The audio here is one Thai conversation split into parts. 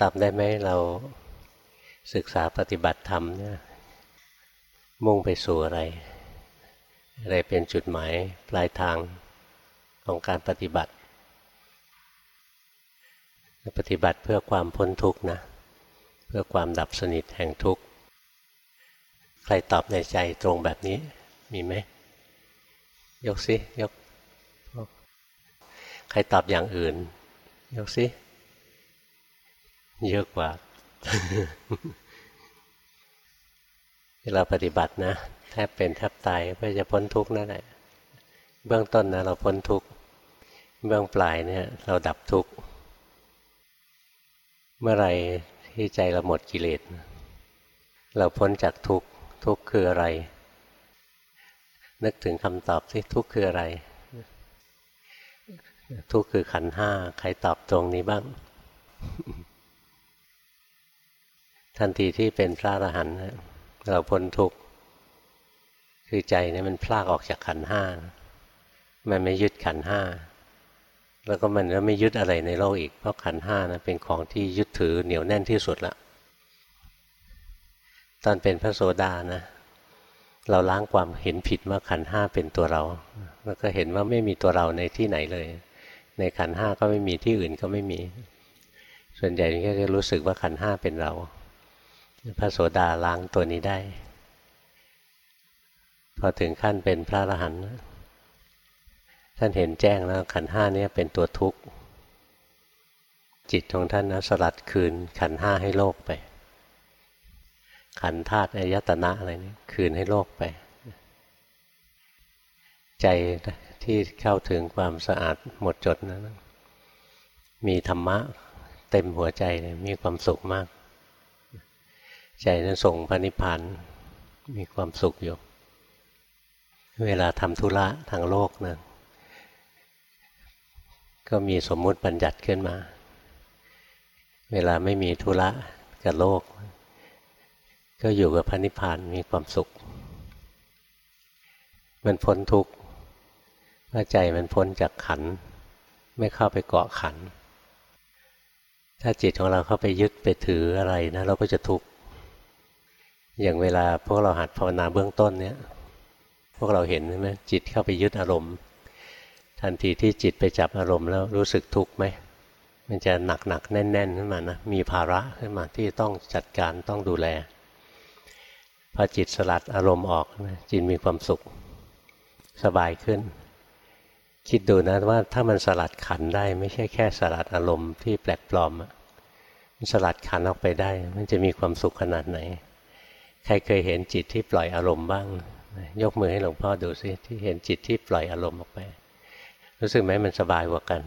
ตอบได้ไหมเราศึกษาปฏิบัติธรรมเนี่ยมุ่งไปสู่อะไร อะไรเป็นจุดหมายปลายทางของการปฏิบัติ ปฏิบัติเพื่อความพ้นทุกข์นะ เพื่อความดับสนิทแห่งทุกข์ ใครตอบในใจตรงแบบนี้มีไหม ยกซิยก ใครตอบอย่างอื่น ยกซิ เยอะกว่าเวลาปฏิบัตินะแทบเป็นแทบตายเพื่อจะพ้นทุกข์นั่นแหละเบื้องต้นนะเราพ้นทุกข์เบื้องปลายเนี่ย เราดับทุกข์เมื่อไรที่ใจเราหมดกิเลสเราพ้นจากทุกข์ทุกข์คืออะไร นึกถึงคำตอบที่ทุกข์คืออะไร ทุกข์คือขันห้าใครตอบตรงนี้บ้าง ทันทีที่เป็นพระอรหันต์เราพ้นทุกข์คือใจเนี่ยมันพลากออกจากขันห้า มันไม่ยึดขันห้า แล้วก็มันก็ไม่ยึดอะไรในโลกอีก เพราะขันห้านะเป็นของที่ยึดถือเหนียวแน่นที่สุดละตอนเป็นพระโสดานะ เราล้างความเห็นผิดว่าขันห้าเป็นตัวเรา แล้วก็เห็นว่าไม่มีตัวเราในที่ไหนเลย ในขันห้าก็ไม่มีที่อื่นก็ไม่มี ส่วนใหญ่ก็จะรู้สึกว่าขันห้าเป็นเรา พระโสดาล้างตัวนี้ได้ พอถึงขั้นเป็นพระอรหันต์ท่านเห็นแจ้งแล้วขันห้านี้เป็นตัวทุกข์ จิตของท่านนะสลัดคืนขันห้าให้โลกไป ขันธาตุอายตนะอะไรนี้คืนให้โลกไป ใจที่เข้าถึงความสะอาดหมดจดนะมีธรรมะเต็มหัวใจเลยมีความสุขมาก ใจนั้นส่งพระนิพพานมีความสุขอยู่ เวลาทำธุระทางโลกนะก็มีสมมุติบัญญัติขึ้นมา เวลาไม่มีธุระกับโลก ก็อยู่กับพระนิพพานมีความสุข มันพ้นทุกข์ว่าใจมันพ้นจากขัน ไม่เข้าไปเกาะขัน ถ้าจิตของเราเข้าไปยึดไปถืออะไรนะ เราก็จะทุกข์ อย่างเวลาพวกเราหัดภาวนาเบื้องต้นเนี่ย พวกเราเห็นใช่ไหมจิตเข้าไปยึดอารมณ์ ทันทีที่จิตไปจับอารมณ์แล้วรู้สึกทุกข์ไหมมันจะหนักหนักแน่นแน่นขึ้นมานะมีภาระขึ้นมาที่ต้องจัดการต้องดูแลพอจิตสลัดอารมณ์ออกจิตมีความสุขสบายขึ้น คิดดูนะว่าถ้ามันสลัดขันได้ไม่ใช่แค่สลัดอารมณ์ที่แปลกปลอมมันสลัดขันออกไปได้ มันจะมีความสุขขนาดไหน ใครเคยเห็นจิตที่ปล่อยอารมณ์บ้าง ยกมือให้หลวงพ่อดูซิที่เห็นจิตที่ปล่อยอารมณ์ออกไป รู้สึกไหมมันสบายกว่ากัน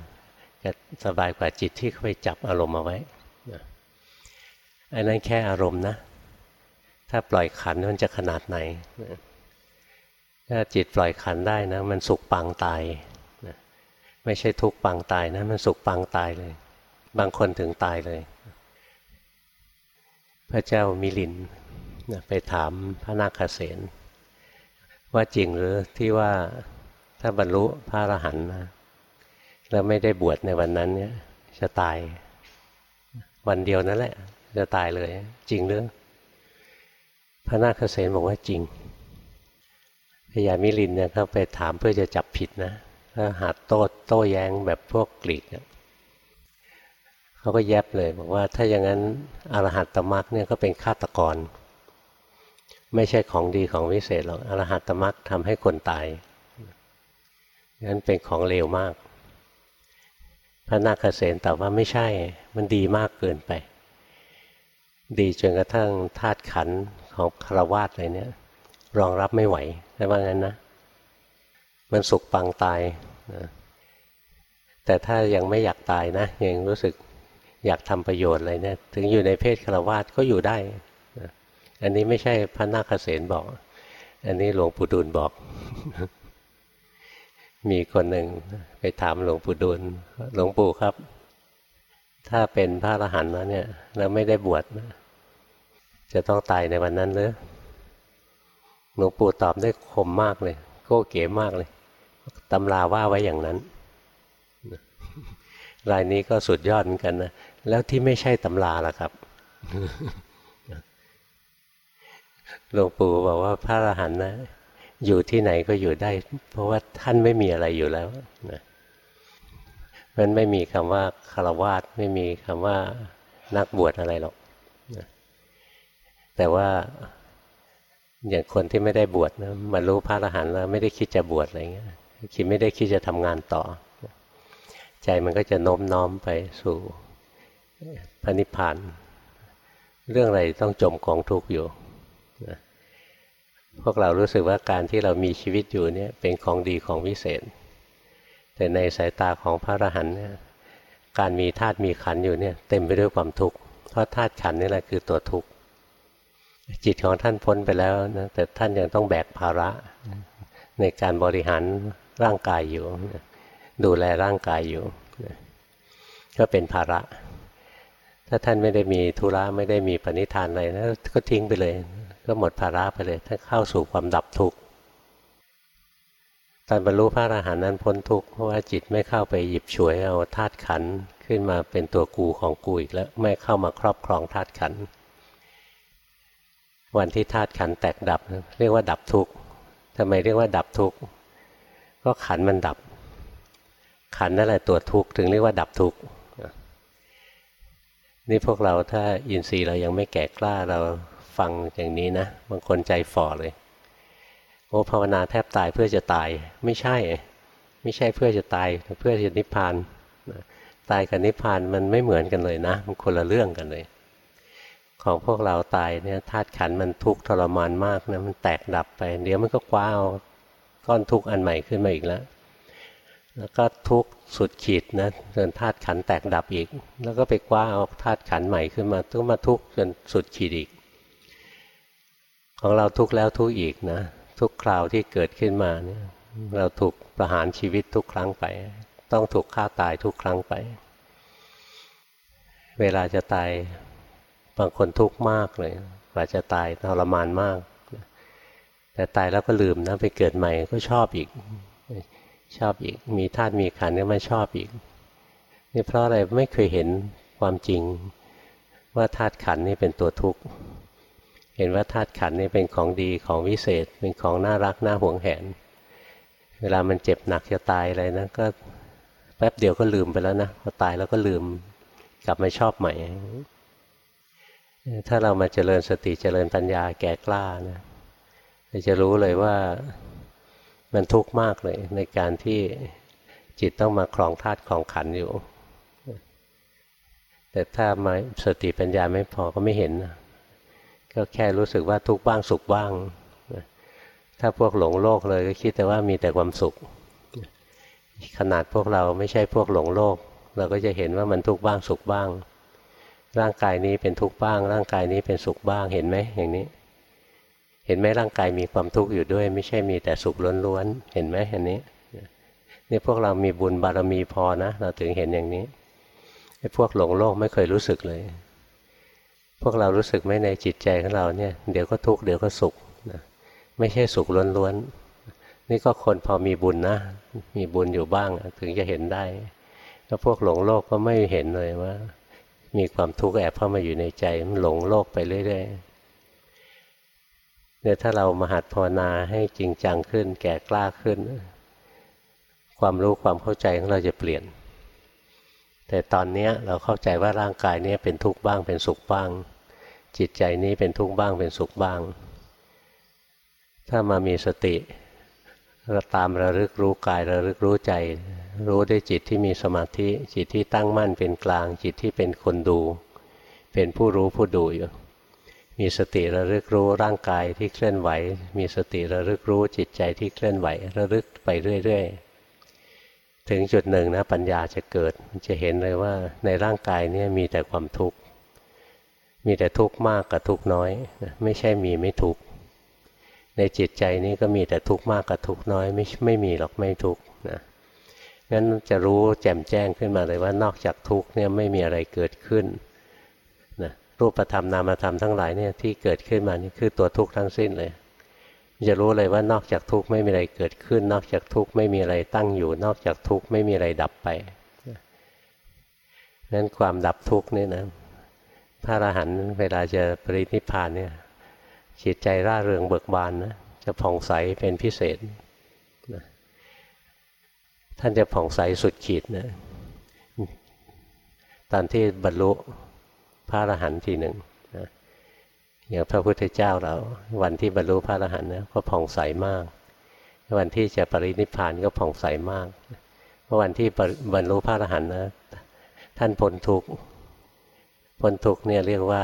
จะสบายกว่าจิตที่เข้าไปจับอารมณ์เอาไว้อันนั้นแค่อารมณ์นะ ถ้าปล่อยขันมันจะขนาดไหนถ้าจิตปล่อยขันได้นะ มันสุขปังตายไม่ใช่ทุกปังตายนะ มันสุขปังตายเลย บางคนถึงตายเลย พระเจ้ามิลิน ไปถามพระนาคเษนว่าจริงหรือที่ว่าถ้าบรรลุพระอรหันต์นะแล้วไม่ได้บวชในวันนั้นเนี่ยจะตายวันเดียวนั่นแหละ จะตายเลย จริงหรือพระนาคเษนบอกว่าจริงพญามิลินเนี่ยเขาไปถามเพื่อจะจับผิดนะถ้าหาโต้โต้แย้งแบบพวกกรีกเนี่ยเขาก็แยบเลย บอกว่าถ้าอย่างนั้นอรหัตตมรักเนี่ยก็เป็นฆาตกร ไม่ใช่ของดีของวิเศษหรอกอรหัตมรักทำให้คนตายนั้นเป็นของเลวมาก พระนาคเษนตอบว่าไม่ใช่ มันดีมากเกินไป ดีจนกระทั่งธาตุขันของคารวาสอะไรเนี่ย รองรับไม่ไหวแต่ว่างั้นนะ มันสุกปังตายนะแต่ถ้ายังไม่อยากตายนะ ยังรู้สึกอยากทำประโยชน์อะไรเนี่ย ถึงอยู่ในเพศคารวาสก็อยู่ได้ อันนี้ไม่ใช่พระนาคเษนบอก อันนี้หลวงปู่ดูลบอก มีคนหนึ่งไปถามหลวงปู่ดูลหลวงปู่ครับ ถ้าเป็นพระอรหันต์แล้วเนี่ย แล้วไม่ได้บวชจะต้องตายในวันนั้นหรือหลวงปู่ตอบได้คมมากเลย โก้เก๋มากเลยตำราว่าไว้อย่างนั้นรายนี้ก็สุดยอดเหมือนกันนะ แล้วที่ไม่ใช่ตำราล่ะครับ หลวงปู่บอกว่าพระอรหันต์นะอยู่ที่ไหนก็อยู่ได้ เพราะว่าท่านไม่มีอะไรอยู่แล้วนะมันไม่มีคำว่าคารวาสไม่มีคำว่านักบวชอะไรหรอกนะแต่ว่าอย่างคนที่ไม่ได้บวชนะมารู้พระอรหันต์แล้วไม่ได้คิดจะบวชอะไรเงี้ยคิดไม่ได้คิดจะทำงานต่อ ใจมันก็จะโน้มน้อมไปสู่พระนิพพานเรื่องอะไรต้องจมกองทุกข์อยู่ นะพวกเรารู้สึกว่าการที่เรามีชีวิตอยู่เนี่ยเป็นของดีของวิเศษ แต่ในสายตาของพระอรหันต์การมีธาตุมีขันอยู่เนี่ยเต็มไปด้วยความทุกข์เพราะธาตุขันนี่แหละคือตัวทุกข์จิตของท่านพ้นไปแล้วนะแต่ท่านยังต้องแบกภาระ ในการบริหารร่างกายอยู่ ดูแลร่างกายอยู่ ก็เป็นภาระ ถ้าท่านไม่ได้มีธุระไม่ได้มีปณิธานอะไรนะก็ทิ้งไปเลย ก็หมดภาระไปเลยถ้าเข้าสู่ความดับทุกข์ตอนบรรลุพระอรหันต์นั้นพ้นทุกข์เพราะว่าจิตไม่เข้าไปหยิบฉวยเอาธาตุขันขึ้นมาเป็นตัวกูของกูอีกแล้วไม่เข้ามาครอบครองธาตุขัน วันที่ธาตุขันแตกดับ เรียกว่าดับทุกข์ทำไมเรียกว่าดับทุกข์ก็ขันมันดับ ขันนั่นแหละตัวทุกข์ถึงเรียกว่าดับทุกข์นี่พวกเราถ้าอินทรีย์เรายังไม่แก่กล้าเรา ฟังอย่างนี้นะบางคนใจฝ่อเลยโอ้ภาวนาแทบตายเพื่อจะตายไม่ใช่ ไม่ใช่เพื่อจะตายเพื่อจะนิพพานตายกับนิพพานมันไม่เหมือนกันเลยนะ มันคนละเรื่องกันเลย ของพวกเราตายเนี่ยธาตุขันมันทุกข์ทรมานมากนะมันแตกดับไป เดี๋ยวมันก็คว้าเอาก้อนทุกข์อันใหม่ขึ้นมาอีกแล้วแล้วก็ทุกข์สุดขีดนะจนธาตุขันแตกดับอีก แล้วก็ไปคว้าเอาธาตุขันใหม่ขึ้นมาต้องมาทุกข์จนสุดขีดอีก ของเราทุกแล้วทุกอีกนะ ทุกคราวที่เกิดขึ้นมาเนี่ยเราถูกประหารชีวิตทุกครั้งไป ต้องถูกฆ่าตายทุกครั้งไป เวลาจะตายบางคนทุกข์มากเลยกว่าจะตายทรมานมาก แต่ตายแล้วก็ลืมนะไปเกิดใหม่ก็ชอบอีก ชอบอีก มีธาตุมีขันก็มาชอบอีกนี่เพราะอะไรไม่เคยเห็นความจริงว่าธาตุขันนี่เป็นตัวทุกข์ เห็นว่าธาตุขันนี่เป็นของดีของวิเศษ เป็นของน่ารักน่าหวงแหน เวลามันเจ็บหนักจะตายอะไรนะก็แป๊บเดียวก็ลืมไปแล้วนะพอตายแล้วก็ลืมกลับมาชอบใหม่ ถ้าเรามาเจริญสติเจริญปัญญาแก่กล้านะจะรู้เลยว่ามันทุกข์มากเลย ในการที่จิตต้องมาครองธาตุของขันอยู่ แต่ถ้ามาสติปัญญาไม่พอก็ไม่เห็นนะ ก็แค่รู้สึกว่าทุกบ้างสุขบ้าง ถ้าพวกหลงโลกเลยก็คิดแต่ว่ามีแต่ความสุข ขนาดพวกเราไม่ใช่พวกหลงโลก เราก็จะเห็นว่ามันทุกบ้างสุขบ้าง ร่างกายนี้เป็นทุกข์บ้าง ร่างกายนี้เป็นสุขบ้างเห็นไหมอย่างนี้ เห็นไหมร่างกายมีความทุกข์อยู่ด้วย ไม่ใช่มีแต่สุขล้วนๆเห็นไหมอันนี้นี่พวกเรามีบุญบารมีพอนะ เราถึงเห็นอย่างนี้ไอ้พวกหลงโลกไม่เคยรู้สึกเลย พวกเรารู้สึกไหมในจิตใจของเราเนี่ยเดี๋ยวก็ทุกข์เดี๋ยวก็สุขนะไม่ใช่สุขล้วนๆนี่ก็คนพอมีบุญนะ มีบุญอยู่บ้างถึงจะเห็นได้แล้วพวกหลงโลกก็ไม่เห็นเลยว่า มีความทุกข์แอบเข้ามาอยู่ในใจมันหลงโลกไปเรื่อยๆเนี่ยถ้าเรามาหัดภาวนาให้จริงจังขึ้น แก่กล้าขึ้น ความรู้ความเข้าใจของเราจะเปลี่ยน แต่ตอนนี้เราเข้าใจว่าร่างกายนี้เป็นทุกข์บ้างเป็นสุขบ้าง จิตใจนี้เป็นทุกข์บ้างเป็นสุขบ้าง ถ้ามามีสติเราตามระลึกรู้กายระลึกรู้ใจ รู้ด้วยจิตที่มีสมาธิจิตที่ตั้งมั่นเป็นกลาง จิตที่เป็นคนดู เป็นผู้รู้ผู้ดูอยู่ มีสติระลึกรู้ร่างกายที่เคลื่อนไหว มีสติระลึกรู้จิตใจที่เคลื่อนไหว ระลึกไปเรื่อย ๆ ถึงจุดหนึ่งนะปัญญาจะเกิดจะเห็นเลยว่าในร่างกายเนี้มีแต่ความทุกข์ มีแต่ทุกข์มากกับทุกข์น้อย ไม่ใช่มีไม่ทุกข์ ในจิตใจนี้ก็มีแต่ทุกข์มากกับทุกข์น้อย ไม่ไม่มีหรอกไม่ทุกข์นะงั้นจะรู้แจ่มแจ้งขึ้นมาเลยว่านอกจากทุกข์เนี่ยไม่มีอะไรเกิดขึ้นนะรูปธรรมนามธรรมทั้งหลายเนี่ยที่เกิดขึ้นมานี่คือตัวทุกข์ทั้งสิ้นเลย จะรู้เลยว่านอกจากทุกข์ไม่มีอะไรเกิดขึ้น นอกจากทุกข์ไม่มีอะไรตั้งอยู่ นอกจากทุกข์ไม่มีอะไรดับไปนั้นความดับทุกข์นี่นะพระอรหันต์เวลาจะปรินิพพานเนี่ยจิตใจร่าเริงเบิกบานนะจะผ่องใสเป็นพิเศษนะท่านจะผ่องใสสุดขีดนะตอนที่บรรลุพระอรหันต์ทีหนึ่ง อย่างพระพุทธเจ้าเรา วันที่บรรลุพระอรหันต์นะก็ผ่องใสมาก วันที่จะปรินิพพานก็ผ่องใสมากเพราะวันที่บรรลุพระอรหันต์นะ ท่านพ้นทุกข์พ้นทุกข์เนี่ยเรียกว่า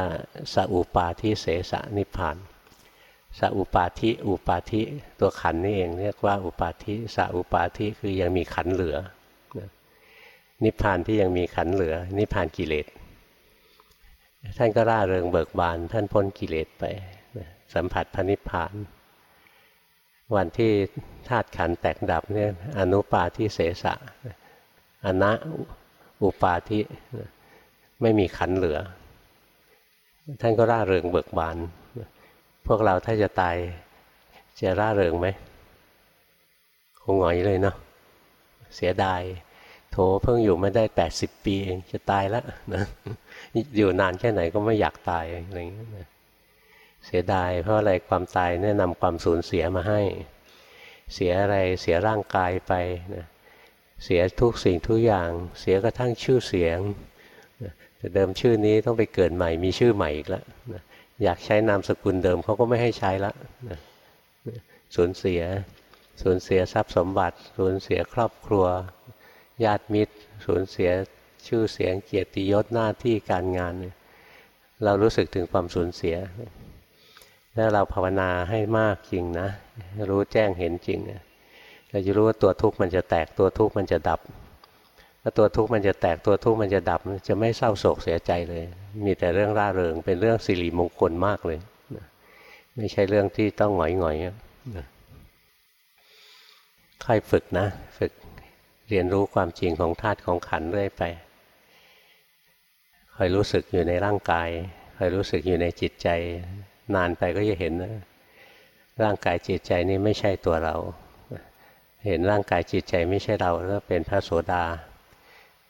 สัอุปาทิเสสนิพพานสัอุปาทิอุปาทิตัวขันนี่เองเรียกว่าอุปาทิสัอุปาทิคือยังมีขันเหลือนิพพานที่ยังมีขันเหลือ นิพพานกิเลส ท่านก็ร่าเริงเบิกบาน ท่านพ้นกิเลสไปสัมผัสพระนิพพาน วันที่ธาตุขันแตกดับเนี่ยอนุปาทิเสสะอนะอุปาทิไม่มีขันเหลือ ท่านก็ร่าเริงเบิกบาน พวกเราถ้าจะตายจะร่าเริงไหมคงหงอยเลยเนาะเสียดาย โถเพิ่งอยู่ไม่ได้แปดสิบปีเองจะตายแล้วนะ อยู่นานแค่ไหนก็ไม่อยากตายอะไรอย่างเงี้ยเสียดายเพราะอะไรความตายแนะนำความสูญเสียมาให้ เสียอะไรเสียร่างกายไปนะเสียทุกสิ่งทุกอย่าง เสียกระทั่งชื่อเสียงแต่เดิมชื่อนี้ต้องไปเกิดใหม่มีชื่อใหม่อีกแล้วอยากใช้นามสกุลเดิมเขาก็ไม่ให้ใช้ละสูญเสีย สูญเสียทรัพย์สมบัติ สูญเสียครอบครัว ญาติมิตร สูญเสีย ชื่อเสียงเกียรติยศหน้าที่การงาน เรารู้สึกถึงความสูญเสียแล้วเราภาวนาให้มากจริงนะ รู้แจ้งเห็นจริง เราจะรู้ว่าตัวทุกข์มันจะแตกตัวทุกข์มันจะดับถ้าตัวทุกข์มันจะแตกตัวทุกข์มันจะดับ จะไม่เศร้าโศกเสียใจเลย มีแต่เรื่องร่าเริงเป็นเรื่องสิริมงคลมากเลยไม่ใช่เรื่องที่ต้องหงอยหงอยค่อยฝึกนะ ฝึกเรียนรู้ความจริงของธาตุของขันเรื่อยไป คอยรู้สึกอยู่ในร่างกายคอยรู้สึกอยู่ในจิตใจ นานไปก็จะเห็นนะร่างกายจิตใจนี้ไม่ใช่ตัวเรา เห็นร่างกายจิตใจไม่ใช่เราแล้วเป็นพระโสดา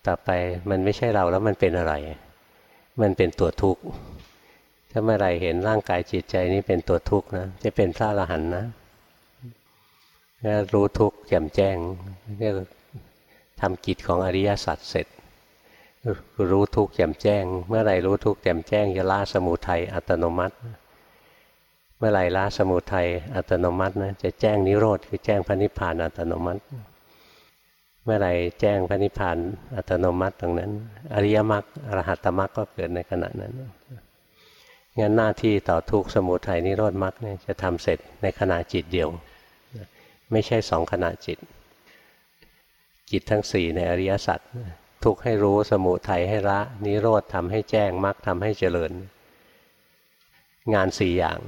ต่อไปมันไม่ใช่เราแล้วมันเป็นอะไร มันเป็นตัวทุกข์ถ้าเมื่อไรเห็นร่างกายจิตใจนี้เป็นตัวทุกข์นะจะเป็นพระอรหันต์นะรู้ทุกข์แจ่มแจ้งเรียกทำกิจของอริยสัจเสร็จ รู้ทุกข์แจ่มแจ้ง เมื่อไรรู้ทุกข์แจ่มแจ้งจะละสมุทัยอัตโนมัติ เมื่อไรละสมุทัยอัตโนมัตินะจะแจ้งนิโรธคือแจ้งพระนิพพานอัตโนมัติ เมื่อไรแจ้งพระนิพพานอัตโนมัติตรงนั้น อริยมรรคอรหัตมรรคก็เกิดในขณะนั้นงั้นหน้าที่ต่อทุกสมุทัยนิโรธมรรคเนี่ยจะทำเสร็จในขณะจิตเดียว ไม่ใช่สองขณะจิต จิตทั้งสี่ในอริยสัจ ทุกให้รู้สมุทัยให้ละนิโรธทำให้แจ้งมรรคทำให้เจริญ งานสี่อย่าง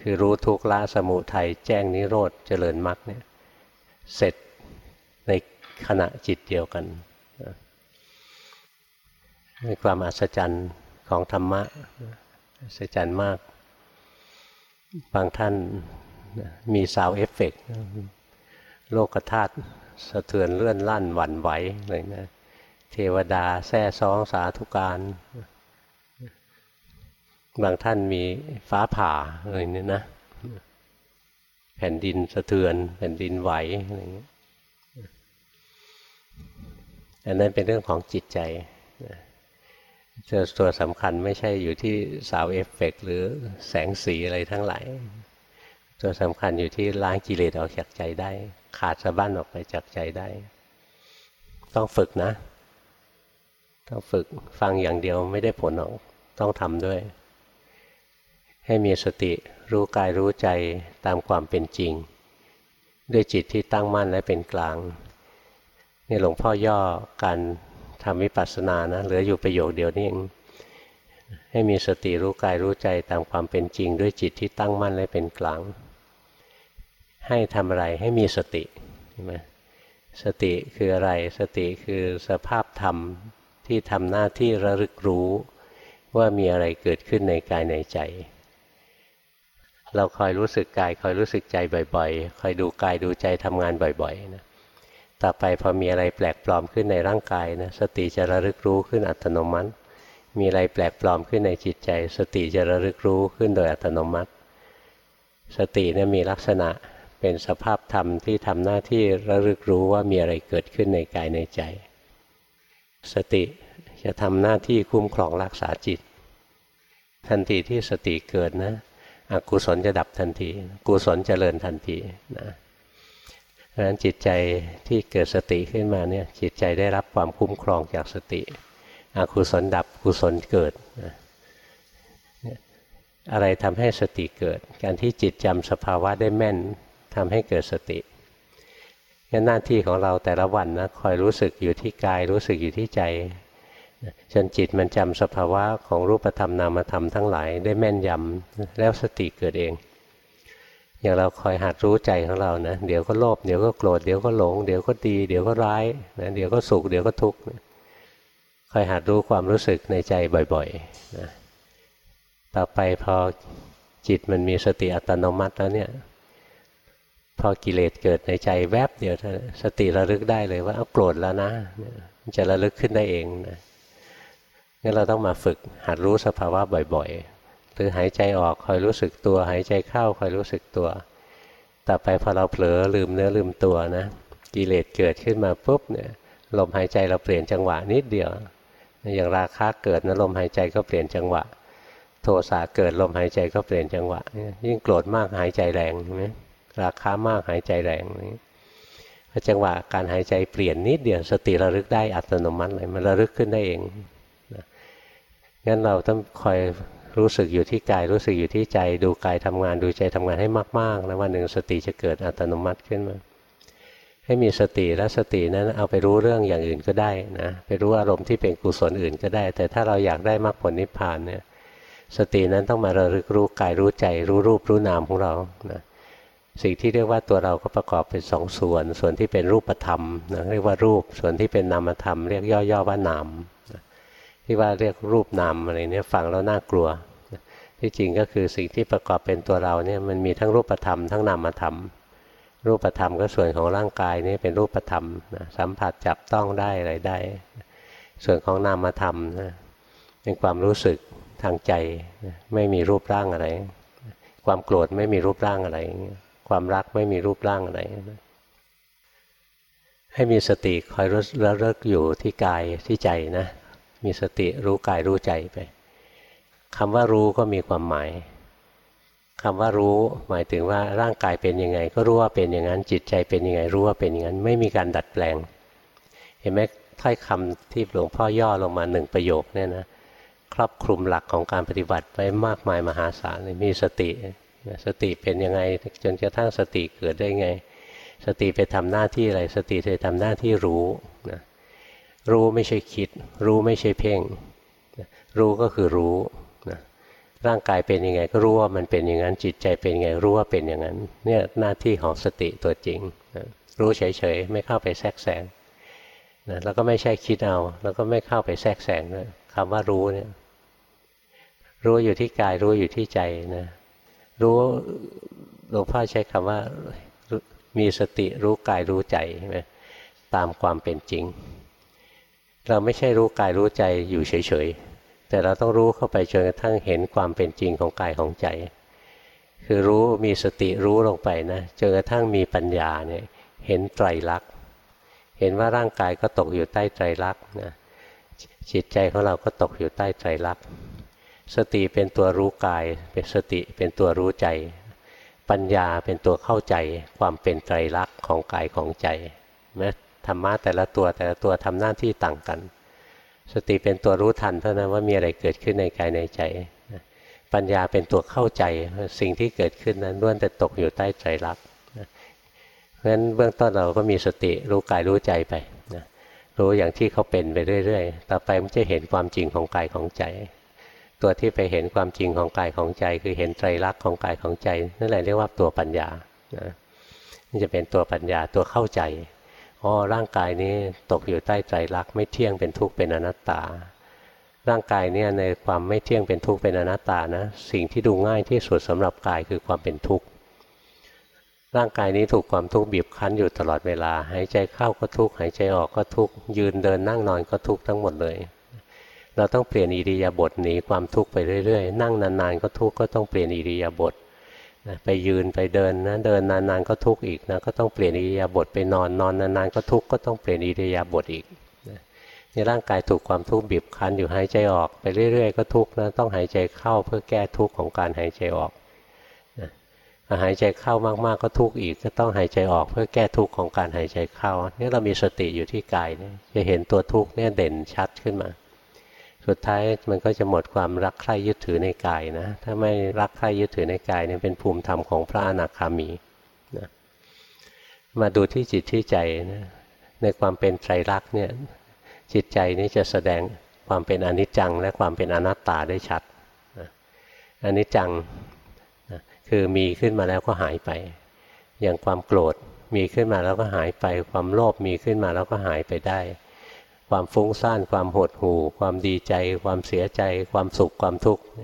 คือรู้ทุกขละสมุทัยแจ้งนิโรธเจริญมรรคเนี่ยเสร็จในขณะจิตเดียวกันมีความอัศจรรย์ของธรรมะอัศจรรย์มาก บางท่านมีสาวเอฟเฟกโลกธาตุสะเทือนเลื่อนลั่นหวั่นไหวเลยนะ เทวดาแท้ซองสาธุการบางท่านมีฟ้าผ่าอะไรเนี่ยนะ แผ่นดินสะเทือน แผ่นดินไหวอะไรเงี้ยอันนั้นเป็นเรื่องของจิตใจตัวสำคัญไม่ใช่อยู่ที่สาวเอฟเฟกหรือแสงสีอะไรทั้งหลาย ตัวสำคัญอยู่ที่ล้างกิเลสออกจากใจได้ ขาดสะบั้นออกไปจากใจได้ ต้องฝึกนะ ต้องฝึกฟังอย่างเดียวไม่ได้ผลหรอกต้องทำด้วย ให้มีสติรู้กายรู้ใจตามความเป็นจริง ด้วยจิตที่ตั้งมั่นและเป็นกลางนี่หลวงพ่อย่อการทำวิปัสสนานะเหลืออยู่ประโยคเดียวนี่เองให้มีสติรู้กายรู้ใจตามความเป็นจริง ด้วยจิตที่ตั้งมั่นและเป็นกลาง ให้ทำอะไรให้มีสติใช่ไหมสติคืออะไรสติคือสภาพธรรม ที่ทำหน้าที่ระลึกรู้ว่ามีอะไรเกิดขึ้นในกายในใจ เราคอยรู้สึกกาย คอยรู้สึกใจบ่อยๆ คอยดูกายดูใจทำงานบ่อยๆนะต่อไปพอมีอะไรแปลกปลอมขึ้นในร่างกายนะสติจะระลึกรู้ขึ้นอัตโนมัติ มีอะไรแปลกปลอมขึ้นในจิตใจ สติจะระลึกรู้ขึ้นโดยอัตโนมัติ สติเนี่ยมีลักษณะเป็นสภาพธรรมที่ทำหน้าที่ระลึกรู้ว่ามีอะไรเกิดขึ้นในกายในใจ สติจะทำหน้าที่คุ้มครองรักษาจิต ทันทีที่สติเกิดนะอกุศลจะดับทันที กุศลเจริญทันทีนะเพราะฉะนั้นจิตใจที่เกิดสติขึ้นมาเนี่ยจิตใจได้รับความคุ้มครองจากสติอกุศลดับกุศลเกิดนะอะไรทำให้สติเกิด การที่จิตจำสภาวะได้แม่นทำให้เกิดสติ งั้นหน้าที่ของเราแต่ละวันนะคอยรู้สึกอยู่ที่กาย รู้สึกอยู่ที่ใจจนจิตมันจำสภาวะของรูปธรรมนามธรรมทั้งหลายได้แม่นยำแล้วสติเกิดเอง อย่างเราคอยหัดรู้ใจของเรานะเดี๋ยวก็โลภเดี๋ยวก็โกรธเดี๋ยวก็หลง เดี๋ยวก็ดี เดี๋ยวก็ร้ายนะเดี๋ยวก็สุขเดี๋ยวก็ทุกข์คอยหัดรู้ความรู้สึกในใจบ่อยๆนะต่อไปพอจิตมันมีสติอัตโนมัติแล้วเนี่ย พอกิเลสเกิดในใจแวบเดียวสติระลึกได้เลยว่าเอาโกรธแล้วนะมันจะระลึกขึ้นได้เองนะงั้นเราต้องมาฝึกหัดรู้สภาวะบ่อยๆหรือหายใจออกคอยรู้สึกตัว หายใจเข้าคอยรู้สึกตัว ต่อไปพอเราเผลอลืมเนื้อลืมตัวนะกิเลสเกิดขึ้นมาปุ๊บเนี่ยลมหายใจเราเปลี่ยนจังหวะนิดเดียว อย่างราคะเกิดนะลมหายใจก็เปลี่ยนจังหวะ โทสะเกิดลมหายใจก็เปลี่ยนจังหวะ ยิ่งโกรธมากหายใจแรงใช่ไหม ราคามากหายใจแรงนี้จังหวะการหายใจเปลี่ยนนิดเดียวสติระลึกได้อัตโนมัติเลยมันระลึกขึ้นได้เองนะงั้นเราต้องคอยรู้สึกอยู่ที่กายรู้สึกอยู่ที่ใจดูกายทำงานดูใจทำงานให้มากๆแล้ววันหนึ่งสติจะเกิดอัตโนมัติขึ้นมา ให้มีสติและสตินั้นเอาไปรู้เรื่องอย่างอื่นก็ได้นะไปรู้อารมณ์ที่เป็นกุศลอื่นก็ได้ แต่ถ้าเราอยากได้มรรคผลนิพพานเนี่ยสตินั้นต้องมาระลึกรู้กายรู้ใจรู้รูปรู้นามของเรานะ สิ่งที่เรียกว่าตัวเราก็ประกอบเป็นสองส่วน ส่วนที่เป็นรูปธรรมนะเรียกว่ารูป ส่วนที่เป็นนามธรรม เรียกย่อๆว่านามที่ว่าเรียกรูปนามอะไรเนี่ยฟังแล้วน่ากลัว ที่จริงก็คือสิ่งที่ประกอบเป็นตัวเราเนี่ยมันมีทั้งรูปธรรมทั้งนามธรรม รูปธรรมก็ส่วนของร่างกายนี่เป็นรูปธรรมนะสัมผัสจับต้องได้อะไรได้ ส่วนของนามธรรมนะเป็นความรู้สึกทางใจ ไม่มีรูปร่างอะไร ความโกรธไม่มีรูปร่างอะไรอย่างเงี้ย ความรักไม่มีรูปร่างอะไร ให้มีสติคอยระลึกอยู่ที่กายที่ใจนะ มีสติรู้กายรู้ใจไปคำว่ารู้ก็มีความหมายคำว่ารู้หมายถึงว่าร่างกายเป็นยังไง ก็รู้ว่าเป็นอย่างนั้นจิตใจเป็นยังไง รู้ว่าเป็นอย่างนั้น ไม่มีการดัดแปลง เห็นไหมถ้อยคำที่หลวงพ่อย่อลงมาหนึ่งประโยคเนี่ยนะครอบคลุมหลักของการปฏิบัติไว้มากมายมหาศาลเลยมีสติ สติเป็นยังไงจนกระทั่งสติเกิดได้ไง สติไปทำหน้าที่อะไร สติไปทำหน้าที่รู้นะรู้ไม่ใช่คิด รู้ไม่ใช่เพ่งรู้ก็คือรู้นะร่างกายเป็นยังไง ก็รู้ว่ามันเป็นอย่างนั้นจิตใจเป็นยังไงรู้ว่าเป็นอย่างนั้นเนี่ยหน้าที่ของสติตัวจริงนะรู้เฉยๆไม่เข้าไปแทรกแซงนะแล้วก็ไม่ใช่คิดเอา แล้วก็ไม่เข้าไปแทรกแซงด้วยคำว่ารู้เนี่ยรู้อยู่ที่กายรู้อยู่ที่ใจนะ รู้หลวงพ่อใช้คำว่ามีสติรู้กายรู้ใจใช่ไหมตามความเป็นจริง เราไม่ใช่รู้กายรู้ใจอยู่เฉยๆ แต่เราต้องรู้เข้าไปจนกระทั่งเห็นความเป็นจริงของกายของใจ คือรู้มีสติรู้ลงไปนะจนกระทั่งมีปัญญาเนี่ยเห็นไตรลักษณ์เห็นว่าร่างกายก็ตกอยู่ใต้ไตรลักษณ์นะจิตใจของเราก็ตกอยู่ใต้ไตรลักษณ์ สติเป็นตัวรู้กาย เป็นสติเป็นตัวรู้ใจ ปัญญาเป็นตัวเข้าใจความเป็นไตรลักษณ์ของกายของใจแม้ธรรมะแต่ละตัวแต่ละตัวทำหน้าที่ต่างกัน สติเป็นตัวรู้ทันเท่านั้นว่ามีอะไรเกิดขึ้นในกายในใจ ปัญญาเป็นตัวเข้าใจสิ่งที่เกิดขึ้นนั้นล้วนแต่ตกอยู่ใต้ไตรลักษณ์เพราะฉะนั้นเบื้องต้นเราก็มีสติรู้กายรู้ใจไปรู้อย่างที่เขาเป็นไปเรื่อย ๆ ต่อไปมันจะเห็นความจริงของกายของใจ ตัวที่ไปเห็นความจริงของกายของใจ คือเห็นไตรลักษณ์ของกายของใจนั่นแหละเรียกว่าตัวปัญญานะนี่จะเป็นตัวปัญญาตัวเข้าใจอ๋อร่างกายนี้ตกอยู่ใต้ไตรลักษณ์ไม่เที่ยงเป็นทุกข์เป็นอนัตตา ร่างกายเนี่ยในความไม่เที่ยงเป็นทุกข์เป็นอนัตตานะสิ่งที่ดูง่ายที่สุดสำหรับกายคือความเป็นทุกข์ร่างกายนี้ถูกความทุกข์บีบคั้นอยู่ตลอดเวลา หายใจเข้าก็ทุกข์หายใจออกก็ทุกข์ยืนเดินนั่งนอนก็ทุกข์ทั้งหมดเลย เราต้องเปลี่ยนอิริยาบถหนีความทุกข์ไปเรื่อยๆ นั่งนานๆ ก็ทุกข์ก็ต้องเปลี่ยนอิริยาบถไปยืนไปเดินนะเดินนานๆก็ทุกข์อีกนะก็ต้องเปลี่ยนอิริยาบถไปนอนนอนนานๆก็ทุกข์ก็ต้องเปลี่ยนอิริยาบถอีกในร่างกายถูกความทุกข์บีบคั้นอยู่หายใจออกไปเรื่อยๆ ก็ทุกข์นะต้องหายใจเข้าเพื่อแก้ทุกข์ของการหายใจออกหายใจเข้ามากๆก็ทุกข์อีกก็ต้องหายใจออกเพื่อแก้ทุกข์ของการหายใจเข้านี่เรามีสติอยู่ที่กายเนี่ยจะเห็นตัวทุกข์เนี่ยเด่นชัดขึ้นมา สุดท้ายมันก็จะหมดความรักใคร่ยึดถือในกายนะ ถ้าไม่รักใคร่ยึดถือในกายเนี่ยเป็นภูมิธรรมของพระอนาคามีนะมาดูที่จิตที่ใจนะในความเป็นไตรลักษณ์เนี่ยจิตใจนี้จะแสดงความเป็นอนิจจังและความเป็นอนัตตาได้ชัดอนิจจังคือมีขึ้นมาแล้วก็หายไป อย่างความโกรธมีขึ้นมาแล้วก็หายไป ความโลภมีขึ้นมาแล้วก็หายไปได้ ความฟุ้งซ่านความหดหู่ ความดีใจ ความเสียใจ ความสุขความทุกข์เ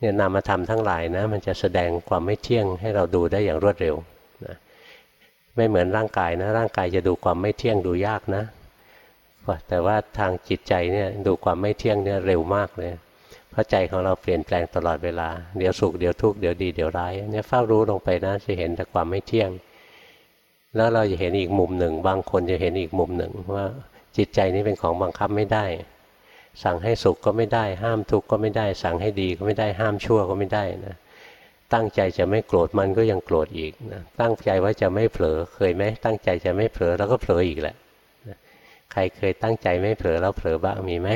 นี่ยนามธรรมทั้งหลายนะมันจะแสดงความไม่เที่ยงให้เราดูได้อย่างรวดเร็วนะไม่เหมือนร่างกายนะ ร่างกายจะดูความไม่เที่ยงดูยากนะ แต่ว่าทางจิตใจเนี่ยดูความไม่เที่ยงเนี่ยเร็วมากเลยเพราะใจของเราเปลี่ยนแปลงตลอดเวลา เดี๋ยวสุขเดี๋ยวทุกข์เดี๋ยวดีเดี๋ยวร้ายเนี่ยเฝ้ารู้ลงไปนะจะเห็นแต่ความไม่เที่ยง แล้วเราจะเห็นอีกมุมหนึ่ง บางคนจะเห็นอีกมุมหนึ่งว่า จิตใจนี้เป็นของบังคับไม่ได้ สั่งให้สุขก็ไม่ได้ ห้ามทุกข์ก็ไม่ได้ สั่งให้ดีก็ไม่ได้ ห้ามชั่วก็ไม่ได้นะ ตั้งใจจะไม่โกรธมันก็ยังโกรธอีกนะ ตั้งใจว่าจะไม่เผลอ เคยไหมตั้งใจจะไม่เผลอแล้วก็เผลออีกแหละใครเคยตั้งใจไม่เผลอแล้วเผลอบ้างมีไหม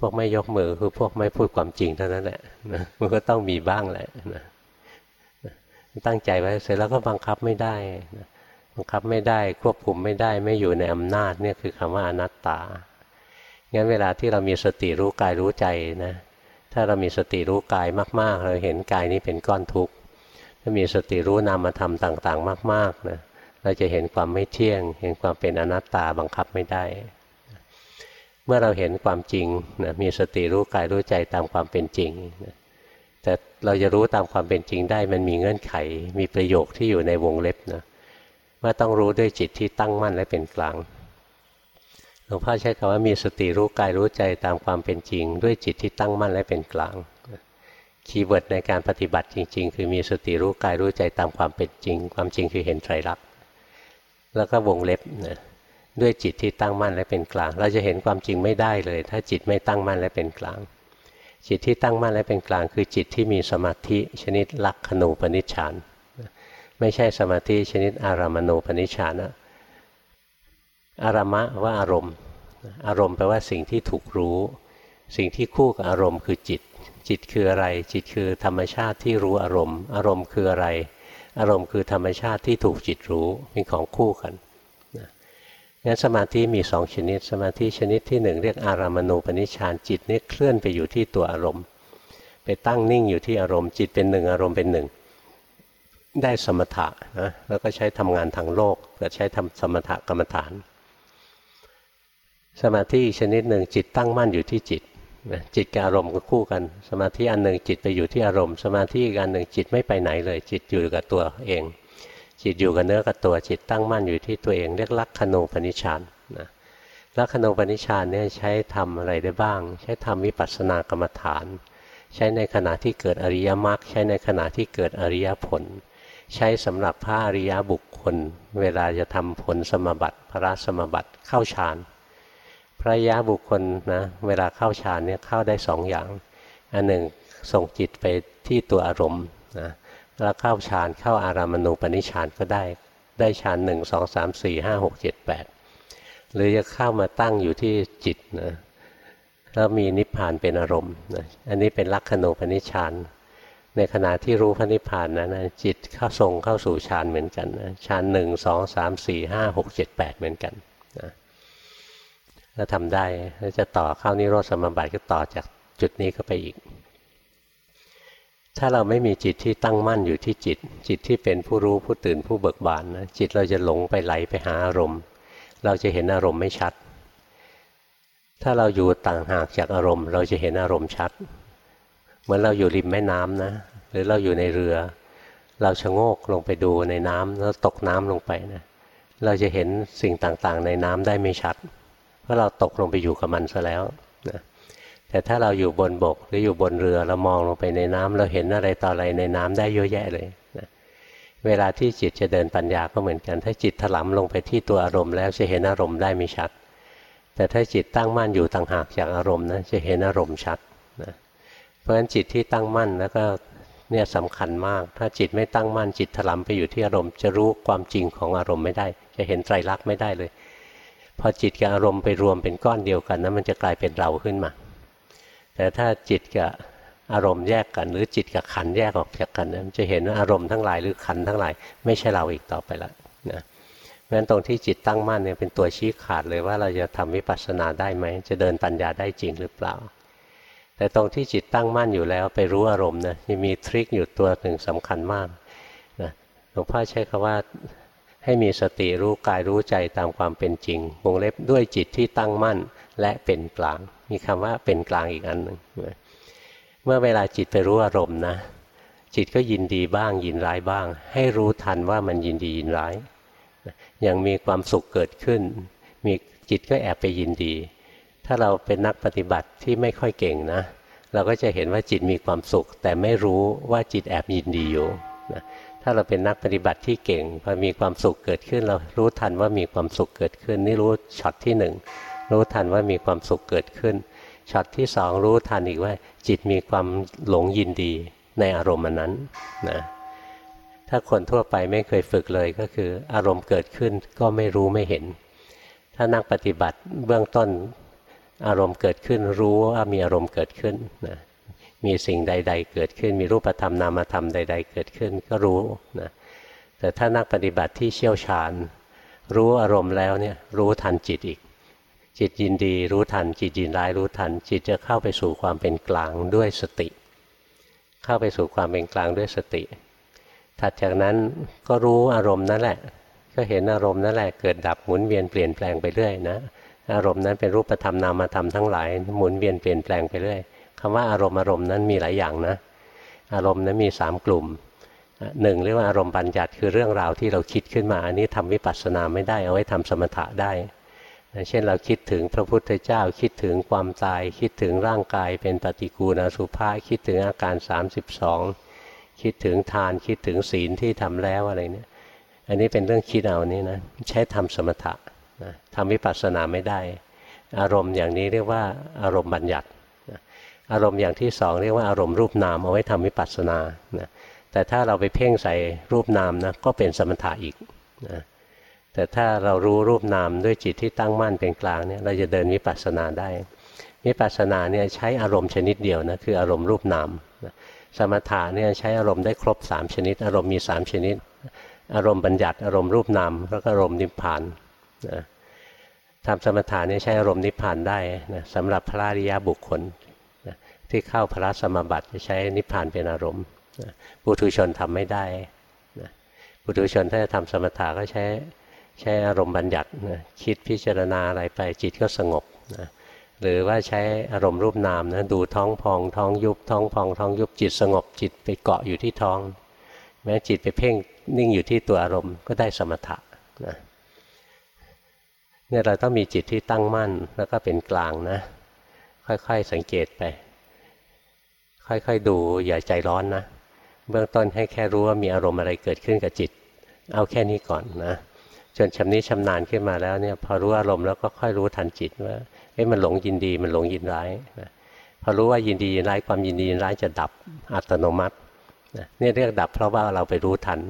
พวกไม่ยกมือคือพวกไม่พูดความจริงเท่านั้นแหละนะมันก็ต้องมีบ้างแหละนะตั้งใจไว้เสร็จแล้วก็บังคับไม่ได้นะ บังคับไม่ได้ควบคุมไม่ได้ไม่อยู่ในอำนาจเนี่ยคือคำว่าอนัตตา งั้นเวลาที่เรามีสติรู้กายรู้ใจนะถ้าเรามีสติรู้กายมาก ๆ เราเห็นกายนี้เป็นก้อนทุกข์ถ้ามีสติรู้นามธรรมต่างๆ มากๆนะเราจะเห็นความไม่เที่ยง เห็นความเป็นอนัตตาบังคับไม่ได้ เมื่อเราเห็นความจริงนะมีสติรู้กายรู้ใจตามความเป็นจริงนะแต่เราจะรู้ตามความเป็นจริงได้มันมีเงื่อนไข มีประโยคที่อยู่ในวงเล็บนะ ว่าต้องรู้ด้วยจิตที่ตั้งมั่นและเป็นกลางหลวงพ่อใช้คำว่ามีสติรู้กายรู้ใจตามความเป็นจริง ด้วยจิตที่ตั้งมั่นและเป็นกลาง keyword ในการปฏิบัติจริง ๆ คือมีสติรู้กายรู้ใจตามความเป็นจริง ความจริงคือเห็นไตรลักษณ์แล้วก็วงเล็บนะด้วยจิตที่ตั้งมั่นและเป็นกลาง เราจะเห็นความจริงไม่ได้เลย ถ้าจิตไม่ตั้งมั่นและเป็นกลาง จิตที่ตั้งมั่นและเป็นกลาง คือจิตที่มีสมาธิชนิดลักขณูปนิชฌาน ไม่ใช่สมาธิชนิดอารามณูปนิชานนะ อารามะว่าอารมณ์ อารมณ์แปลว่าสิ่งที่ถูกรู้ สิ่งที่คู่กับอารมณ์คือจิต จิตคืออะไร จิตคือธรรมชาติที่รู้อารมณ์ อารมณ์คืออะไร อารมณ์คือธรรมชาติที่ถูกจิตรู้เป็นของคู่กันงั้นสมาธิมีสองชนิด สมาธิชนิดที่หนึ่งเรียกอารามณูปนิชฌานจิตนี่เคลื่อนไปอยู่ที่ตัวอารมณ์ ไปตั้งนิ่งอยู่ที่อารมณ์จิตเป็นหนึ่งอารมณ์เป็นหนึ่ง ได้สมถะนะแล้วก็ใช้ทำงานทางโลกกิดใช้ทำสมถะกรรมฐาน สมาธิชนิดหนึ่งจิตตั้งมั่นอยู่ที่จิตจิตกับอารมณ์ก็คู่กัน สมาธิอันหนึ่งจิตไปอยู่ที่อารมณ์ สมาธิอีกอันหนึ่งจิตไม่ไปไหนเลย จิตอยู่กับตัวเอง จิตอยู่กับเนื้อกับตัวจิตตั้งมั่นอยู่ที่ตัวเองเรียกลักขณูปนิชานนะลักขณูปนิชานเนี่ยใช้ทำอะไรได้บ้าง ใช้ทำวิปัสสนากรรมฐาน ใช้ในขณะที่เกิดอริยมรรคใช้ในขณะที่เกิดอริยผล ใช้สำหรับพระอริยบุคคล เวลาจะทำผลสมบัติพระสมบัติเข้าฌานพระยะบุคคลนะเวลาเข้าฌานเนี่ยเข้าได้สองอย่าง อันหนึ่งส่งจิตไปที่ตัวอารมณ์นะแล้วเข้าฌานเข้าอารามณูปนิชานก็ได้ได้ฌานหนึ่งสองสามสี่ห้าหกเจ็ดแปดหรือจะเข้ามาตั้งอยู่ที่จิตนะแล้วมีนิพพานเป็นอารมณ์นะอันนี้เป็นลักขณูปนิชาน ในขณะที่รู้พระนิพพานนั้นนะจิตเข้าทรงเข้าสู่ฌานเหมือนกันนะฌานหนึ่งสองสามสี่ห้าหกเจ็ดแปดเหมือนกันนะถ้าทำได้แล้วจะต่อเข้านิโรธสมบัติก็ต่อจากจุดนี้ก็ไปอีก ถ้าเราไม่มีจิตที่ตั้งมั่นอยู่ที่จิต จิตที่เป็นผู้รู้ผู้ตื่นผู้เบิกบานนะจิตเราจะหลงไปไหลไปหาอารมณ์ เราจะเห็นอารมณ์ไม่ชัด ถ้าเราอยู่ต่างหากจากอารมณ์ เราจะเห็นอารมณ์ชัด เหมือนเราอยู่ริมแม่น้ำนะ หรือเราอยู่ในเรือ เราชะโงกลงไปดูในน้ำแล้วตกน้ำลงไปนะเราจะเห็นสิ่งต่างๆ ในน้ำได้ไม่ชัด เพราะเราตกลงไปอยู่กับมันซะแล้วนะแต่ถ้าเราอยู่บนบกหรืออยู่บนเรือเรามองลงไปในน้ำเราเห็นอะไรต่ออะไรในน้ำได้เยอะแยะเลยนะเวลาที่จิตจะเดินปัญญาก็เหมือนกัน ถ้าจิตถลำลงไปที่ตัวอารมณ์แล้วจะเห็นอารมณ์ได้ไม่ชัด แต่ถ้าจิตตั้งมั่นอยู่ต่างหากจากอารมณ์นะจะเห็นอารมณ์ชัดนะ ราะฉะนั้นจิตที่ตั้งมั่นแล้วก็เนี่ยสำคัญมาก ถ้าจิตไม่ตั้งมั่นจิตถลำไปอยู่ที่อารมณ์ จะรู้ความจริงของอารมณ์ไม่ได้ จะเห็นไตรลักษณ์ไม่ได้เลย พอจิตกับอารมณ์ไปรวมเป็นก้อนเดียวกันนะมันจะกลายเป็นเราขึ้นมา แต่ถ้าจิตกับอารมณ์แยกกัน หรือจิตกับขันแยกออกจากกันนะจะเห็นว่าอารมณ์ทั้งหลายหรือขันทั้งหลาย ไม่ใช่เราอีกต่อไปละนะเพราะฉะนั้นตรงที่จิตตั้งมั่นเนี่ยเป็นตัวชี้ขาดเลยว่าเราจะทำวิปัสสนาได้ไหมจะเดินปัญญาได้จริงหรือเปล่า แต่ตรงที่จิตตั้งมั่นอยู่แล้วไปรู้อารมณ์นะยังมีทริคอยู่ตัวหนึ่งสำคัญมากนะหลวงพ่อใช้คำว่าให้มีสติรู้กายรู้ใจตามความเป็นจริงวงเล็บด้วยจิตที่ตั้งมั่นและเป็นกลาง มีคำว่าเป็นกลางอีกอันหนึ่งเมื่อเวลาจิตไปรู้อารมณ์นะ จิตก็ยินดีบ้างยินร้ายบ้าง ให้รู้ทันว่ามันยินดียินร้ายอย่างมีความสุขเกิดขึ้น มีจิตก็แอบไปยินดี ถ้าเราเป็นนักปฏิบัติที่ไม่ค่อยเก่งนะ เราก็จะเห็นว่าจิตมีความสุข แต่ไม่รู้ว่าจิตแอบยินดีอยู่นะถ้าเราเป็นนักปฏิบัติที่เก่งพอมีความสุขเกิดขึ้น เรารู้ทันว่ามีความสุขเกิดขึ้น นี่รู้ช็อตที่หนึ่งรู้ทันว่ามีความสุขเกิดขึ้นช็อตที่สองรู้ทันอีกว่า จิตมีความหลงยินดีในอารมณ์นั้นนะถ้าคนทั่วไปไม่เคยฝึกเลยก็คือ อารมณ์เกิดขึ้นก็ไม่รู้ไม่เห็น ถ้านักปฏิบัติเบื้องต้น อารมณ์เกิดขึ้นรู้ว่ามีอารมณ์เกิดขึ้นนะมีสิ่งใด ๆ เกิดขึ้น มีรูปธรรมนามธรรมใด ๆ เกิดขึ้นก็รู้นะแต่ถ้านักปฏิบัติที่เชี่ยวชาญ รู้อารมณ์แล้วเนี่ยรู้ทันจิตอีก จิตยินดีรู้ทัน จิตยินร้ายรู้ทัน จิตจะเข้าไปสู่ความเป็นกลางด้วยสติ เข้าไปสู่ความเป็นกลางด้วยสติ ถัดจากนั้นก็รู้อารมณ์นั่นแหละ ก็เห็นอารมณ์นั่นแหละเกิดดับหมุนเวียนเปลี่ยนแปลงไปเรื่อยนะ อารมณ์นั้นเป็นรูปธรรมนามธรรมทั้งหลายหมุนเวียนเปลี่ยนแปลงไปเรื่อยคำว่าอารมณ์อารมณ์นั้นมีหลายอย่างนะ อารมณ์นั้นมีสามกลุ่มหนึ่งเรียกว่าอารมณ์บัญญัติคือเรื่องราวที่เราคิดขึ้นมา อันนี้ทำวิปัสสนาไม่ได้เอาไว้ทำสมถะได้เช่นเราคิดถึงพระพุทธเจ้าคิดถึงความตาย คิดถึงร่างกายเป็นปฏิกูลสุภาคิดถึงอาการ 32 คิดถึงทานคิดถึงศีลที่ทำแล้วอะไรเนี่ยอันนี้เป็นเรื่องคิดเอานี่นะใช้ทำสมถะ นะทำวิปัสสนาไม่ได้ อารมณ์อย่างนี้เรียกว่าอารมณ์บัญญัตินะอารมณ์อย่างที่สองเรียกว่าอารมณ์รูปนามเอาไว้ทำวิปัสสนานะแต่ถ้าเราไปเพ่งใส่รูปนามนะก็เป็นสมถะอีกนะแต่ถ้าเรารู้รูปนามด้วยจิตที่ตั้งมั่นเป็นกลางเนี่ยเราจะเดินวิปัสสนาได้วิปัสสนาเนี่ยใช้อารมณ์ชนิดเดียวนะคืออารมณ์รูปนามสมถะเนี่ยใช้อารมณ์ได้ครบ 3 ชนิด อารมณ์มี 3 ชนิด อารมณ์บัญญัติอารมณ์รูปนามแล้วก็อารมณ์นิพพาน นะทำสมถะนี่ใช้อารมณ์นิพพานได้นะสำหรับพระอริยบุคคลนะที่เข้าพระสมบัติจะใช้นิพพานเป็นอารมณ์นะปุถุชนทำไม่ได้นะปุถุชนถ้าจะทำสมถะก็ใช้ใช้อารมณ์บัญญัตินะคิดพิจารณาอะไรไปจิตก็สงบนะหรือว่าใช้อารมณ์รูปนามนะดูท้องพองท้องยุบท้องพองท้องยุบจิตสงบจิตไปเกาะอยู่ที่ท้อง แม้จิตไปเพ่งนิ่งอยู่ที่ตัวอารมณ์ก็ได้สมถะนะ เนี่ยเราต้องมีจิตที่ตั้งมั่นแล้วก็เป็นกลางนะ ค่อยๆสังเกตไป ค่อยๆดูอย่าใจร้อนนะ เบื้องต้นให้แค่รู้ว่ามีอารมณ์อะไรเกิดขึ้นกับจิต เอาแค่นี้ก่อนนะจนชำนิชำนาญขึ้นมาแล้วเนี่ยพอรู้อารมณ์แล้วก็ค่อยรู้ทันจิตว่าเอ้มันหลงยินดีมันหลงยินร้ายนะพอรู้ว่ายินดียินร้ายความยินดียินร้ายจะดับอัตโนมัตินะนี่เรียกดับเพราะว่าเราไปรู้ทัน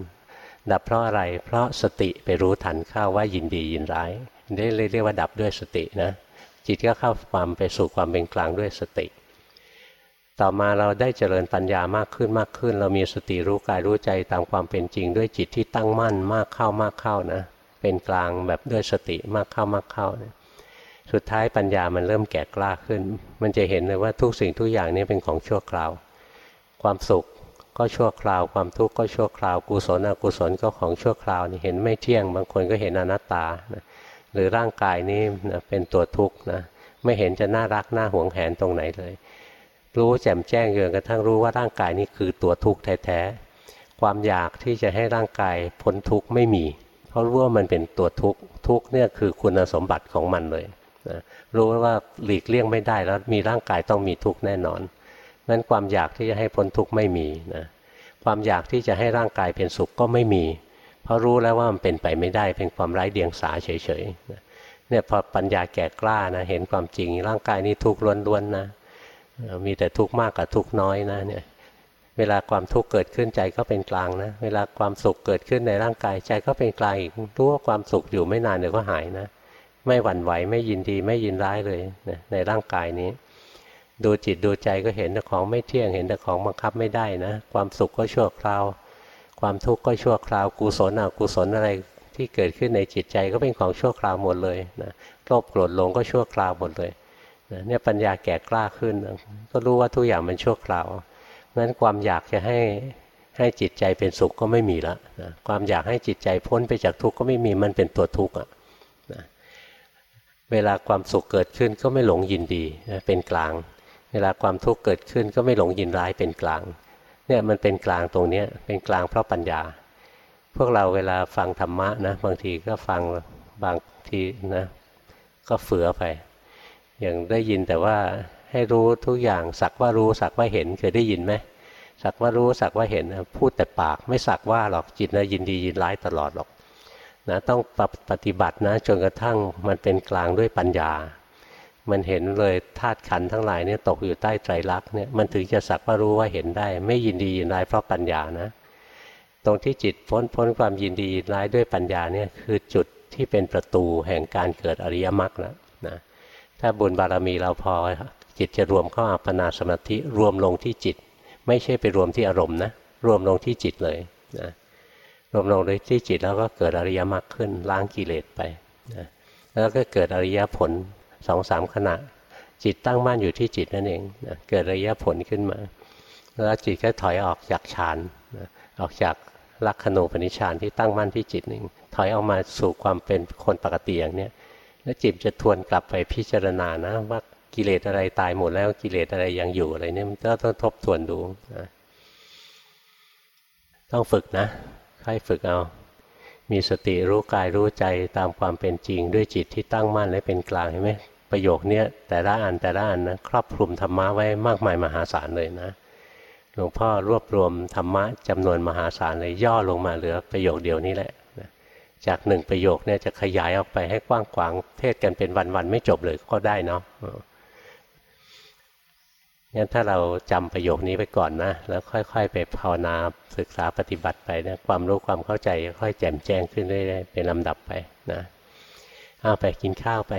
ดับเพราะอะไร เพราะสติไปรู้ทันเข้าว่ายินดียินร้าย ได้เรียกว่าดับด้วยสตินะจิตก็เข้าความไปสู่ความเป็นกลางด้วยสติ ต่อมาเราได้เจริญปัญญามากขึ้นมากขึ้น เรามีสติรู้กายรู้ใจตามความเป็นจริงด้วยจิตที่ตั้งมั่นมากเข้ามากเข้านะเป็นกลางแบบด้วยสติมากเข้ามากเข้านะสุดท้ายปัญญามันเริ่มแก่กล้าขึ้น มันจะเห็นเลยว่าทุกสิ่งทุกอย่างนี้เป็นของชั่วคราว ความสุขก็ชั่วคราว ความทุกข์ก็ชั่วคราว กุศลอกุศลก็ของชั่วคราวนี่เห็นไม่เที่ยง บางคนก็เห็นอนัตตานะ หรือร่างกายนี้นะเป็นตัวทุกข์นะไม่เห็นจะน่ารักน่าหวงแหนตรงไหนเลย รู้แจ่มแจ้งจนกระทั่งรู้ว่าร่างกายนี้คือตัวทุกข์แท้ๆความอยากที่จะให้ร่างกายพ้นทุกข์ไม่มี เพราะรู้ว่ามันเป็นตัวทุกข์ทุกข์เนี่ยคือคุณสมบัติของมันเลยนะรู้ว่าหลีกเลี่ยงไม่ได้แล้วมีร่างกายต้องมีทุกข์แน่นอนนั้นความอยากที่จะให้พ้นทุกข์ไม่มีนะความอยากที่จะให้ร่างกายเป็นสุขก็ไม่มี เพราะรู้แล้วว่ามันเป็นไปไม่ได้เป็นความไร้เดียงสาเฉยๆเนี่ยพอปัญญาแก่กล้านะเห็นความจริง ร่างกายนี้ทุกข์ล้วนๆนะมีแต่ทุกข์มากกับทุกข์น้อยนะเนี่ยเวลาความทุกข์เกิดขึ้นใจก็เป็นกลางนะเวลาความสุขเกิดขึ้นในร่างกายใจก็เป็นกลางอีกรู้ว่าความสุขอยู่ไม่นานเดี๋ยวก็หายนะ ไม่หวั่นไหวไม่ยินดีไม่ยินร้ายเลยนะในร่างกายนี้ ดูจิตดูใจก็เห็นแต่ของไม่เที่ยงเห็นแต่ของบังคับไม่ได้นะ ความสุขก็ชั่วคราว ความทุกข์ก็ชั่วคราวกุศลอกุศลอะไรที่เกิดขึ้นในจิตใจก็เป็นของชั่วคราวหมดเลยนะโลภโกรธหลงก็ชั่วคราวหมดเลยนะเนี่ยปัญญาแก่กล้าขึ้นก็รู้ว่าทุกอย่างมันชั่วคราวงั้นความอยากจะให้ให้จิตใจเป็นสุขก็ไม่มีละนะความอยากให้จิตใจพ้นไปจากทุกข์ก็ไม่มีมันเป็นตัวทุกข์อะนะเวลาความสุขเกิดขึ้นก็ไม่หลงยินดีนะเป็นกลาง เวลาความทุกข์เกิดขึ้นก็ไม่หลงยินร้ายเป็นกลาง เนี่ยมันเป็นกลางตรงนี้เป็นกลางเพราะปัญญา พวกเราเวลาฟังธรรมะนะบางทีก็ฟังบางทีนะก็เฟือไป อย่างได้ยินแต่ว่าให้รู้ทุกอย่างสักว่ารู้สักว่าเห็นเคยได้ยินไหมสักว่ารู้สักว่าเห็นพูดแต่ปากไม่สักว่าหรอกจิตนะยินดียินร้ายตลอดหรอกนะต้องปฏิบัตินะจนกระทั่งมันเป็นกลางด้วยปัญญา มันเห็นเลยธาตุขันทั้งหลายเนี่ยตกอยู่ใต้ไตรลักษณ์เนี่ยมันถึงจะสักว่ารู้ว่าเห็นได้ ไม่ยินดียินร้ายเพราะปัญญานะ ตรงที่จิตพ้นพ้นความยินดียินร้ายด้วยปัญญาเนี่ยคือจุดที่เป็นประตูแห่งการเกิดอริยมรรคนะนะถ้าบุญบารมีเราพอจิตจะรวมเข้าอัปปนาสมาธิรวมลงที่จิต ไม่ใช่ไปรวมที่อารมณ์นะรวมลงที่จิตเลยนะรวมลงที่จิตแล้วก็เกิดอริยมรรคขึ้นล้างกิเลสไปนะแล้วก็เกิดอริยผล สองสามขณะ จิตตั้งมั่นอยู่ที่จิตนั่นเองนะเกิดริยะผลขึ้นมา แล้วจิตก็ถอยออกจากฌานนะออกจากลักขณูปนิชานที่ตั้งมั่นที่จิตหนึ่งถอยออกมาสู่ความเป็นคนปกติอย่างนี้แล้วจิตจะทวนกลับไปพิจารณานะว่ากิเลสอะไรตายหมดแล้วกิเลสอะไรยังอยู่อะไรเนี่ยมันก็ต้องทบทวนดูนะต้องฝึกนะค่อยฝึกเอา มีสติรู้กายรู้ใจตามความเป็นจริง ด้วยจิตที่ตั้งมั่นและเป็นกลางเห็นไหมประโยคนี้แต่ละอันแต่ละอันนะครอบคลุมธรรมะไว้มากมายมหาศาลเลยนะหลวงพ่อรวบรวมธรรมะจำนวนมหาศาลเลยย่อลงมาเหลือประโยคเดียวนี้แหละจากหนึ่งประโยคเนี่ยจะขยายออกไปให้กว้างขวางเทศกันเป็นวันๆไม่จบเลยก็ได้เนาะ งั้นถ้าเราจำประโยคนี้ไปก่อนนะ แล้วค่อยๆ ไปภาวนาศึกษาปฏิบัติไปนะความรู้ความเข้าใจค่อยแจ่มแจ้งขึ้นเรื่อยๆเป็นลำดับไปนะเอาไปกินข้าวไป